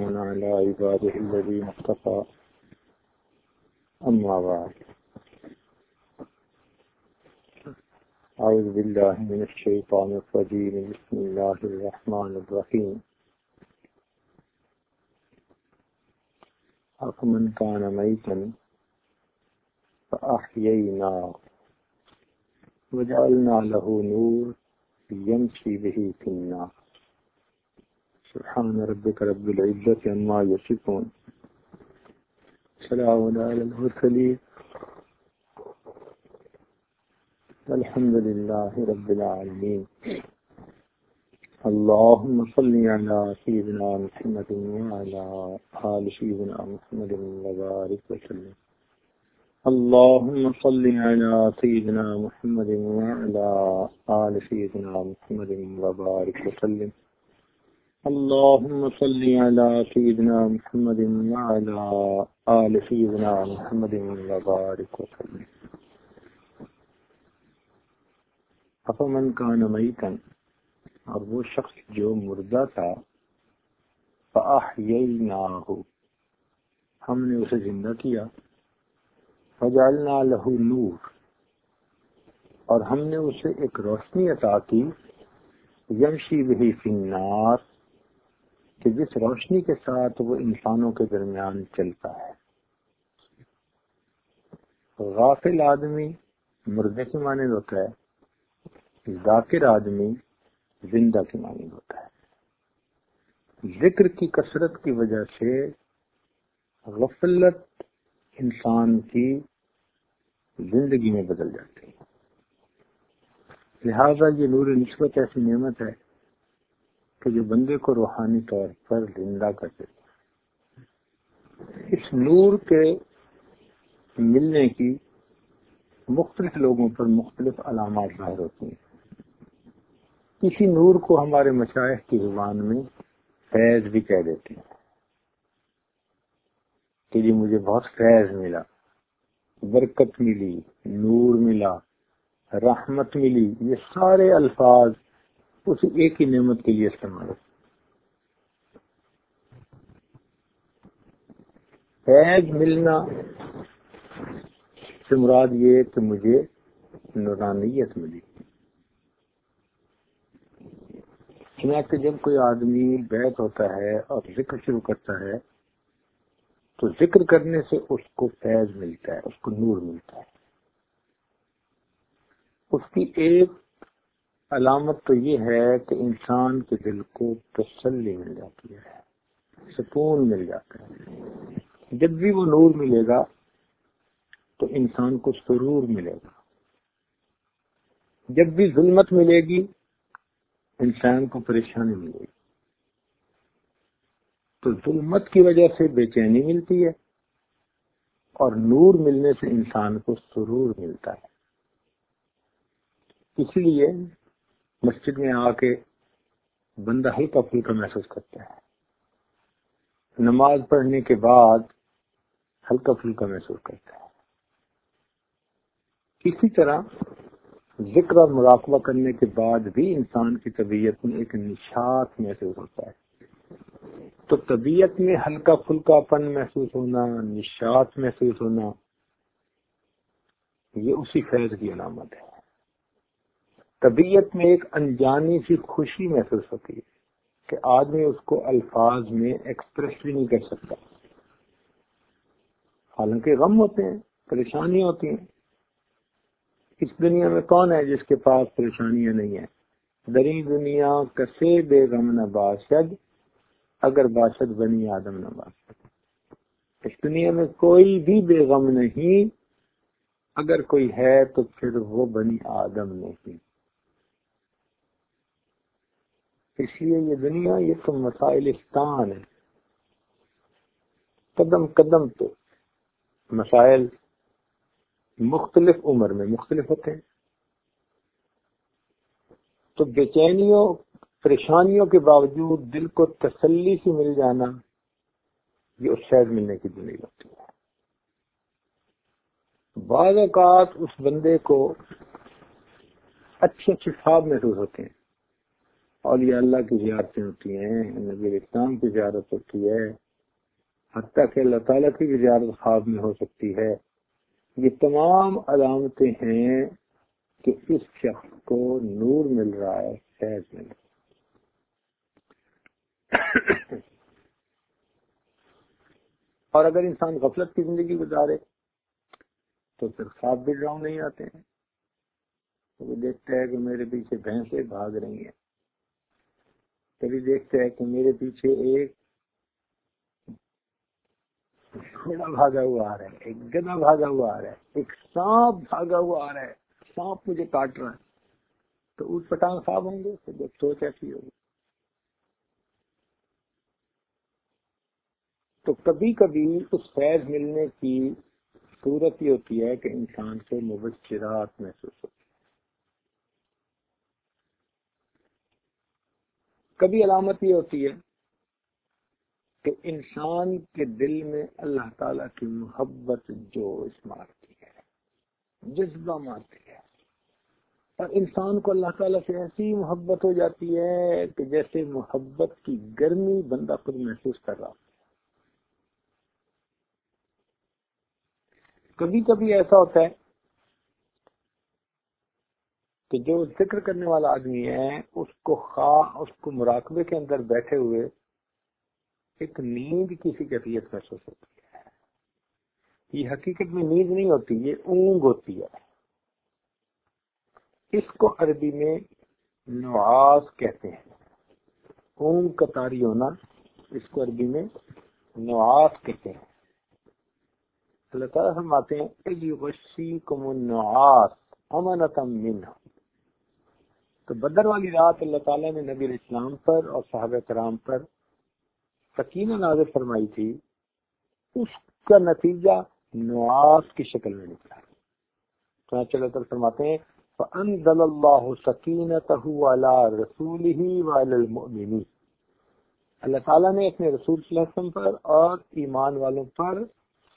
وسلام على عباده الذين اصطفى. أما بعد. أعوذ بالله من الشيطان الرجيم. بسم الله الرحمن الرحيم. أفمن كان ميتا فأحييناه وجعلنا له نور يمشي به في النار. سبحان ربك رب العزة عما يصفون. سلام على المرسلين. الحمد لله رب العالمين. اللهم صل على سيدنا محمد وعلى آل سيدنا محمد وبارك وسلم. اللهم صل على سيدنا محمد وعلى آل سيدنا محمد وبارك وسلم. اللهم صل على سيدنا محمد وعلى آل سيدنا محمد وبارك وسلم. افمن کان میتن اور وہ شخص جو مردہ تھا فاحییناہ ہم نے اسے زندہ کیا، فجعلنا له نور، اور ہم نے اسے ایک روشنی عطا کی، یمشی بہی فی النار کہ جس روشنی کے ساتھ وہ انسانوں کے درمیان چلتا ہے۔ غافل آدمی مردے کے معنی ہوتا ہے، ذاکر آدمی زندہ کے معنی ہوتا ہے۔ ذکر کی کثرت کی وجہ سے غفلت انسان کی زندگی میں بدل جاتی ہے۔ لہذا یہ نور نسبت ایسی نعمت ہے کہ جو بندے کو روحانی طور پر زندہ کر دیتا اس نور کے ملنے کی مختلف لوگوں پر مختلف علامات ظاہر ہوتی ہیں۔ کسی نور کو ہمارے مشاہد کی زبان میں فیض بھی کہہ دیتے ہیں کہ جی مجھے بہت فیض ملا، برکت ملی، نور ملا، رحمت ملی، یہ سارے الفاظ اسی ایک ہی نعمت کے لیے استعمال ہو۔ فیض ملنا سے مراد یہ کہ مجھے نورانیت ملی۔ چنانچہ جب کوئی آدمی بیت ہوتا ہے اور ذکر شروع کرتا ہے، تو ذکر کرنے سے اس کو فیض ملتا ہے، اس کو نور ملتا ہے۔ اس کی ایک علامت تو یہ ہے کہ انسان کے دل کو تسلی مل جاتی ہے، سکون مل جاتا ہے۔ جب بھی وہ نور ملے گا تو انسان کو سرور ملے گا۔ جب بھی ظلمت ملے گی، انسان کو پریشانی ملے گی۔ تو ظلمت کی وجہ سے بے چینی ملتی ہے اور نور ملنے سے انسان کو سرور ملتا ہے۔ اس لیے مسجد میں آ کے بندہ ہلکا پھلکا محسوس کرتا ہے۔ نماز پڑھنے کے بعد ہلکا پھلکا محسوس کرتا ہے۔ اسی طرح ذکر اور مراقبہ کرنے کے بعد بھی انسان کی طبیعت میں ایک نشاط محسوس ہوتا ہے۔ تو طبیعت میں ہلکا پھلکا پن محسوس ہونا، نشاط محسوس ہونا، یہ اسی فیض کی علامت ہے۔ طبیعت میں ایک انجانی سی خوشی محسوس ہوتی ہے کہ آدمی اس کو الفاظ میں ایکسپریس بھی نہیں کر سکتا۔ حالانکہ غم ہوتے ہیں پریشانی ہوتی ہیں۔ اس دنیا میں کون ہے جس کے پاس پریشانیاں نہیں ہیں؟ دری دنیا کسے بے غم نہ باشد، اگر باشد بنی آدم نہ باشد۔ اس دنیا میں کوئی بھی بے غم نہیں، اگر کوئی ہے تو پھر وہ بنی آدم نہیں۔ اس لیے یہ دنیا یہ تو مسائلستان ہے قدم قدم تو مسائل مختلف عمر میں مختلف ہوتے ہیں۔ تو بے چینیوں، پریشانیوں کے باوجود دل کو تسلی سے مل جانا یہ اس شہد ملنے کی دلی ہوتی ہے۔ بعض اوقات اس بندے کو اچھے اچھے خواب محسوس ہوتے ہیں۔ اور یہ اللہ کی زیارتیں ہوتی ہیں، نبی اسلام کی زیارت ہوتی ہے، حتیٰ کہ اللہ تعالیٰ کی بھی زیارت خواب میں ہو سکتی ہے۔ یہ تمام علامتیں ہیں کہ اس شخص کو نور مل رہا ہے، فیض مل رہا اور اگر انسان غفلت کی زندگی گزارے، تو پھر خواب بھی ڈراؤ نہیں آتے ہیں۔ وہ دیکھتا ہے کہ میرے پیچھے بھینسیں بھاگ رہی ہیں۔ کبھی دیکھتا ہے کہ میرے پیچھے ایک گھوڑا بھاگا ہوا آ رہا ہے، ایک گدا بھاگا ہوا آ رہا ہے، ایک سانپ بھاگا ہوا آ رہا ہے، سانپ مجھے کاٹ رہا ہے۔ تو اس پٹان خواب ہوں گے، تو سوچ ایسی ہوگی۔ تو کبھی کبھی اس فیض ملنے کی صورت یہ ہوتی ہے کہ انسان کو مبشرات محسوس ہوتی کبھی علامت یہ ہوتی ہے کہ انسان کے دل میں اللہ تعالی کی محبت جوش مارتی ہے، جذبہ مارتی ہے۔ اور انسان کو اللہ تعالیٰ سے ایسی محبت ہو جاتی ہے کہ جیسے محبت کی گرمی بندہ خود محسوس کر رہا کبھی کبھی ایسا ہوتا ہے کہ جو ذکر کرنے والا آدمی ہے، اس کو خواہ، اس کو مراقبے کے اندر بیٹھے ہوئے ایک نیند کسی کیفیت محسوس ہوتی ہے۔ یہ حقیقت میں نیند نہیں ہوتی، یہ اونگ ہوتی ہے۔ اس کو عربی میں نواز کہتے ہیں۔ اونگ کا تاری ہونا اس کو عربی میں نواز کہتے ہیں۔ اللہ تعالیٰ فرماتے ہیں تو بدر والی رات اللہ تعالیٰ نے نبی اسلام پر اور صحابہ کرام پر سکینہ نازر فرمائی تھی، اس کا نتیجہ نواز کی شکل میں نکلا۔ چنانچہ اللہ تعالیٰ فرماتے ہیں، فَأَنزَلَ اللَّهُ سَكِينَتَهُ عَلَى رَسُولِهِ وَعَلَى الْمُؤْمِنِينَ۔ اللہ تعالیٰ نے اپنے رسول صلی اللہ علیہ وسلم پر اور ایمان والوں پر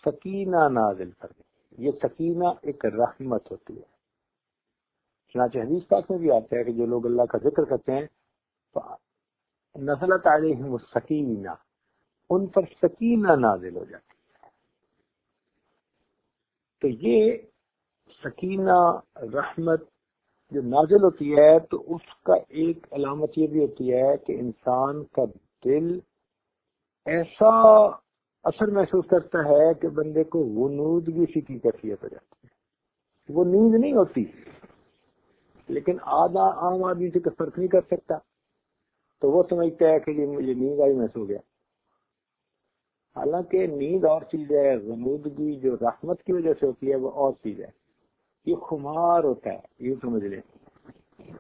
سکینہ نازل کر دی۔ یہ سکینہ ایک رحمت ہوتی ہے۔ چنانچہ حدیث پاک میں بھی آتا ہے کہ جو لوگ اللہ کا ذکر کرتے ہیں، تو نزلت علیہم السکینہ، ان پر سکینہ نازل ہو جاتی ہے۔ تو یہ سکینہ، رحمت جو نازل ہوتی ہے، تو اس کا ایک علامت یہ بھی ہوتی ہے کہ انسان کا دل ایسا اثر محسوس کرتا ہے کہ بندے کو وہ سی کی کیفیت ہو جاتی ہے۔ وہ نیند نہیں ہوتی۔ لیکن آدھا عام آدمی سے فرق نہیں کر سکتا۔ تو وہ سمجھتا ہے کہ یہ مجھے نیند آئی، میں سو گیا۔ حالانکہ نیند اور چیز ہے غنودگی جو رحمت کی وجہ سے ہوتی ہے، وہ اور چیز ہے۔ یہ خمار ہوتا ہے، یوں سمجھ لیں۔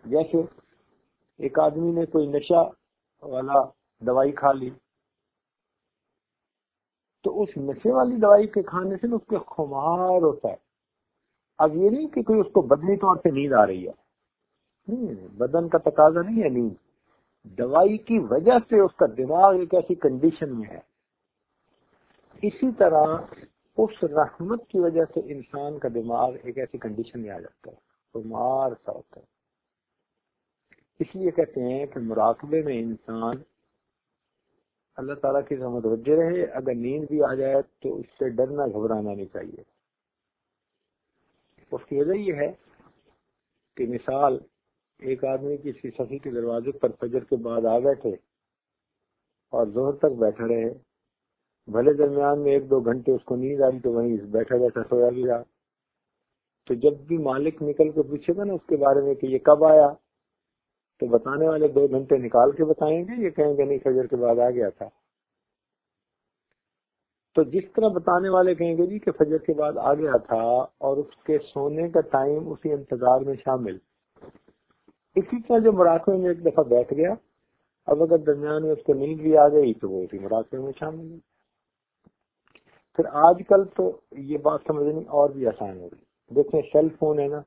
جیسے ایک آدمی نے کوئی نشہ والا دوائی کھا لی، تو اس نشے والی دوائی کے کھانے سے اس کے خمار ہوتا ہے۔ اب یہ نہیں کہ کوئی اس کو بدلی طور سے نیند آ رہی ہے۔ بدن کا تقاضا نہیں ہے نیند دوائی کی وجہ سے اس کا دماغ ایک ایسی کنڈیشن میں ہے۔ اسی طرح اس رحمت کی وجہ سے انسان کا دماغ ایک ایسی کنڈیشن میں آ جاتا ہے مار سا ہوتا ہے۔ اس لیے کہتے ہیں کہ مراقبے میں انسان اللہ تعالیٰ کی متوجہ رہے، اگر نیند بھی آ جائے تو اس سے ڈرنا، گھبرانا نہیں چاہیے۔ اس کی وجہ یہ ہے کہ مثال ایک آدمی کسی سفی کے دروازے پر فجر کے بعد آ بیٹھے اور زہر تک بیٹھے رہے۔ بھلے درمیان میں ایک دو گھنٹے اس کو نیند آئی تو وہیں بیٹھا بیٹھا سویا گیا۔ تو جب بھی مالک نکل کے پوچھے گا نا اس کے بارے میں کہ یہ کب آیا، تو بتانے والے دو گھنٹے نکال کے بتائیں گے، یہ کہیں گے نہیں فجر کے بعد آ گیا تھا۔ تو جس طرح بتانے والے کہیں گے جی کہ فجر کے بعد آ گیا تھا اور اس کے سونے کا ٹائم اسی انتظار میں شامل۔ اسی طرح جو مراقبے میں ایک دفعہ بیٹھ گیا، اب اگر درمیان میں اس کو نیند بھی آ گئی تو وہ اسی مراقبے میں شامل ہے۔ پھر آج کل تو یہ بات سمجھنی اور بھی آسان ہو گئی۔ دیکھیں سیل فون ہے نا،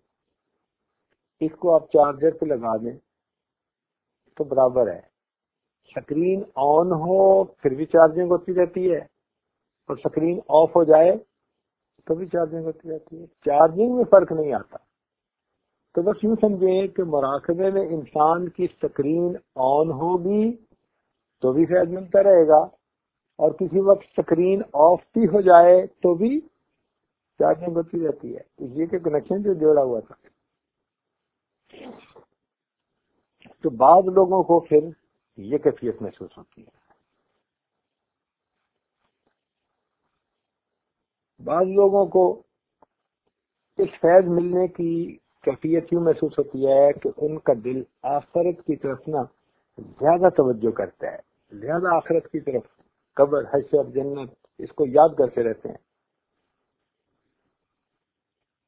اس کو آپ چارجر پہ لگا دیں تو برابر ہے۔ سکرین آن ہو پھر بھی چارجنگ ہوتی رہتی ہے، اور سکرین آف ہو جائے تو بھی چارجنگ ہوتی رہتی ہے۔ چارجنگ میں فرق نہیں آتا۔ تو بس یوں سمجھیں کہ مراقبے میں انسان کی سکرین آن ہوگی تو بھی فیض ملتا رہے گا، اور کسی وقت سکرین آف بھی ہو جائے تو بھی چارجنگ ہوتی رہتی ہے۔ یہ کہ کنیکشن جو جوڑا ہوا تھا۔ تو بعض لوگوں کو پھر یہ کیفیت محسوس ہوتی ہے۔ بعض لوگوں کو اس فیض ملنے کی کیفیت یوں محسوس ہوتی ہے کہ ان کا دل آخرت کی طرف نا زیادہ توجہ کرتا ہے۔ زیادہ آخرت کی طرف قبر، حشر، جنت، اس کو یاد کرتے رہتے ہیں۔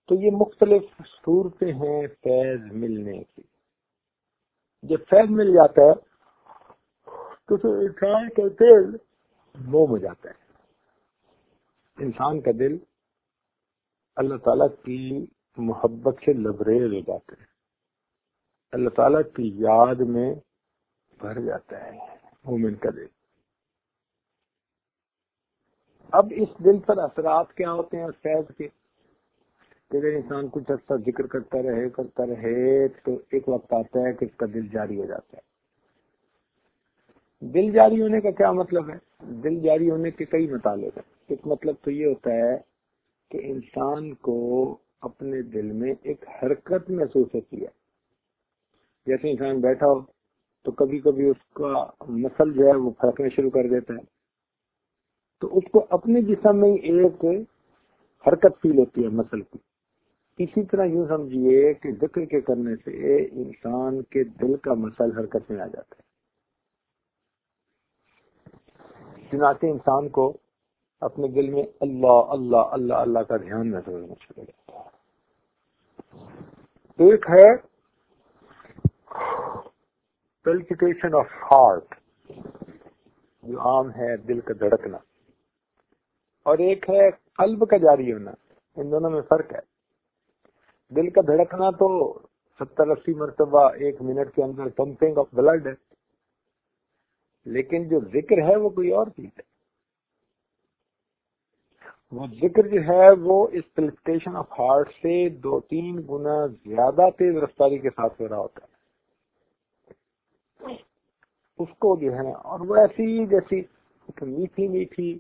تو یہ مختلف صورتیں ہیں فیض ملنے کی۔ جب فیض مل جاتا ہے، تو انسان کا دل موم ہو جاتا ہے۔ انسان کا دل اللہ تعالیٰ کی محبت سے لبریز ہو جاتا ہے اللہ تعالیٰ کی یاد میں بھر جاتا ہے مومن کا دل۔ اب اس دل پر اثرات کیا ہوتے ہیں فیض کے؟ اگر انسان کچھ عرصہ ذکر کرتا رہے کرتا رہے، تو ایک وقت آتا ہے کہ اس کا دل جاری ہو جاتا ہے۔ دل جاری ہونے کا کیا مطلب ہے؟ دل جاری ہونے کے کئی مطالب ہیں۔ ایک مطلب تو یہ ہوتا ہے کہ انسان کو اپنے دل میں ایک حرکت محسوس ہوتی ہے۔ جیسے انسان بیٹھا ہو، تو کبھی کبھی اس کا مسل جو ہے وہ پھڑکنا شروع کر دیتا ہے۔ تو اس کو اپنے جسم میں ایک حرکت فیل ہوتی ہے مسل کی۔ اسی طرح یوں سمجھیے کہ ذکر کے کرنے سے انسان کے دل کا مسل حرکت میں آ جاتا ہے۔ چنانچہ انسان کو اپنے دل میں اللہ اللہ اللہ اللہ کا دھیان محسوس ہونا شروع جاتا ہے۔ ایک ہے پلپیٹیشن آف ہارٹ جو عام ہے دل کا دھڑکنا۔ اور ایک ہے قلب کا جاری ہونا، ان دونوں میں فرق ہے۔ دل کا دھڑکنا تو ستر اسی مرتبہ ایک منٹ کے اندر پمپنگ آف بلڈ ہے، لیکن جو ذکر ہے وہ کوئی اور چیز ہے۔ وہ ذکر جو ہے وہ اس پلسٹیشن آف ہارٹ سے دو تین گنا زیادہ تیز رفتاری کے ساتھ ہو رہا ہوتا ہے۔ اس کو جو ہے، اور وہ ایسی جیسی میٹھی میٹھی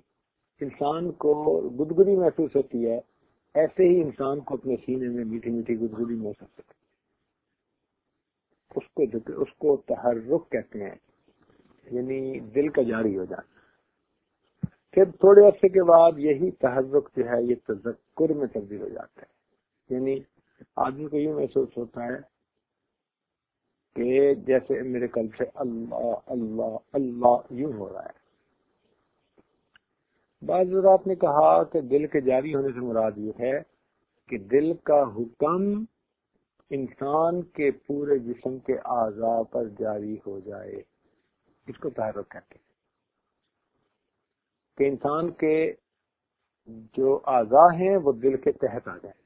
انسان کو گدگدی محسوس ہوتی ہے، ایسے ہی انسان کو اپنے سینے میں میٹھی میٹھی گدگدی محسوس ہوتی ہے۔ اس کو اس کو تحرک کہتے ہیں یعنی دل کا جاری ہو جانا پھر تھوڑے عرصے کے بعد یہی تحرک جو ہے، یہ تذکر میں تبدیل ہو جاتا ہے۔ یعنی آدمی کو یہ محسوس ہوتا ہے کہ جیسے میرے قلب سے اللہ اللہ اللہ یوں ہو رہا ہے۔ بعض آپ نے کہا کہ دل کے جاری ہونے سے مراد یہ ہے کہ دل کا حکم انسان کے پورے جسم کے اعضاء پر جاری ہو جائے۔ اس کو تحرک کہتے ہیں۔ کہ انسان کے جو اعضاء ہیں وہ دل کے تحت آ جائیں۔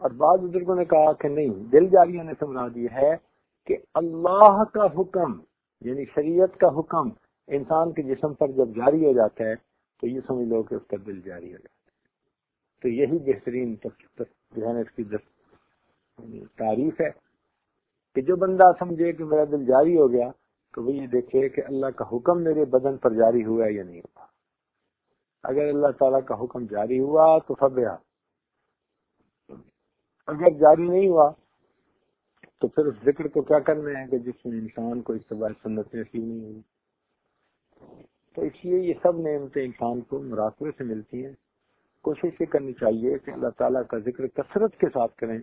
اور بعض بزرگوں نے کہا کہ نہیں، دل جاری ہونے سے مراد یہ ہے کہ اللہ کا حکم یعنی شریعت کا حکم انسان کے جسم پر جب جاری ہو جاتا ہے تو یہ سمجھ لو کہ اس کا دل جاری ہو جاتا ہے۔ تو یہی بہترین جو ہے اس کی یعنی تعریف ہے کہ جو بندہ سمجھے کہ میرا دل جاری ہو گیا تو وہ یہ دیکھے کہ اللہ کا حکم میرے بدن پر جاری ہوا ہے یا نہیں ہوا۔ اگر اللہ تعالیٰ کا حکم جاری ہوا تو فبیا اگر جاری نہیں ہوا تو پھر اس ذکر کو کیا کرنا ہے کہ جس میں انسان کو اس سے بات سنت نصیب نہیں ہوئی؟ تو اس لیے یہ سب نعمتیں انسان کو مراقبے سے ملتی ہیں۔ کوشش یہ کرنی چاہیے کہ اللہ تعالیٰ کا ذکر کثرت کے ساتھ کریں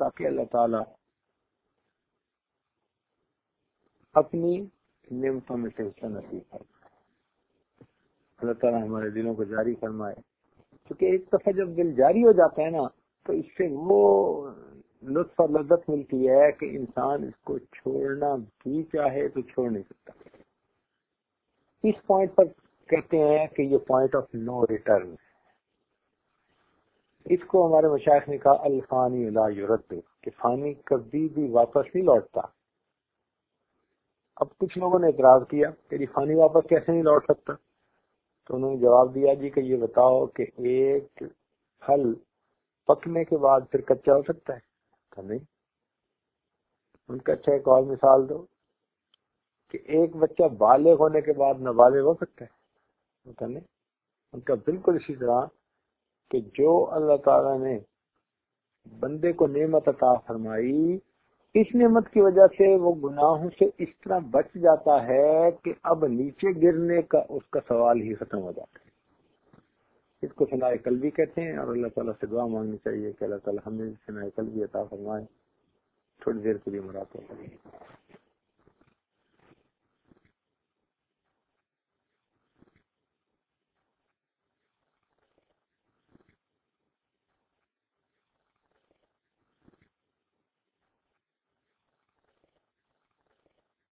تاکہ اللہ تعالیٰ اپنی نعمتوں میں سے حصہ نصیب فرمائے اللہ تعالیٰ ہمارے دلوں کو جاری فرمائے۔ کیونکہ ایک دفعہ جب دل جاری ہو جاتا ہے نا، تو اس سے وہ لطف اور لذت ملتی ہے کہ انسان اس کو چھوڑنا بھی چاہے تو چھوڑ نہیں سکتا۔ اس پوائنٹ پر کہتے ہیں کہ یہ پوائنٹ آف نو ریٹرن اس کو ہمارے مشاہد نے کہا، الفانی لا یورت کہ فانی کبھی بھی واپس نہیں لوٹتا۔ اب کچھ لوگوں نے اعتراض کیا کہ فانی واپس کیسے نہیں لوٹ سکتا؟ تو انہوں نے جواب دیا جی کہ یہ بتاؤ کہ ایک پھل پکنے کے بعد پھر کچا ہو سکتا ہے؟ نہیں۔ ان کا اچھا ایک اور مثال دو کہ ایک بچہ بالغ ہونے کے بعد نابالغ ہو سکتا ہے۔ نہیں۔ ان کا بالکل اسی طرح کہ جو اللہ تعالی نے بندے کو نعمت عطا فرمائی اس نعمت کی وجہ سے وہ گناہوں سے اس طرح بچ جاتا ہے کہ اب نیچے گرنے کا اس کا سوال ہی ختم ہو جاتا ہے۔ اس کو سنا کل بھی کہتے ہیں اور اللہ تعالیٰ سے دعا مانگنی چاہیے کہ اللہ تعالیٰ ہمیں سنا کل بھی عطا فرمائے۔ تھوڑی دیر کے لیے مراقبہ کریں۔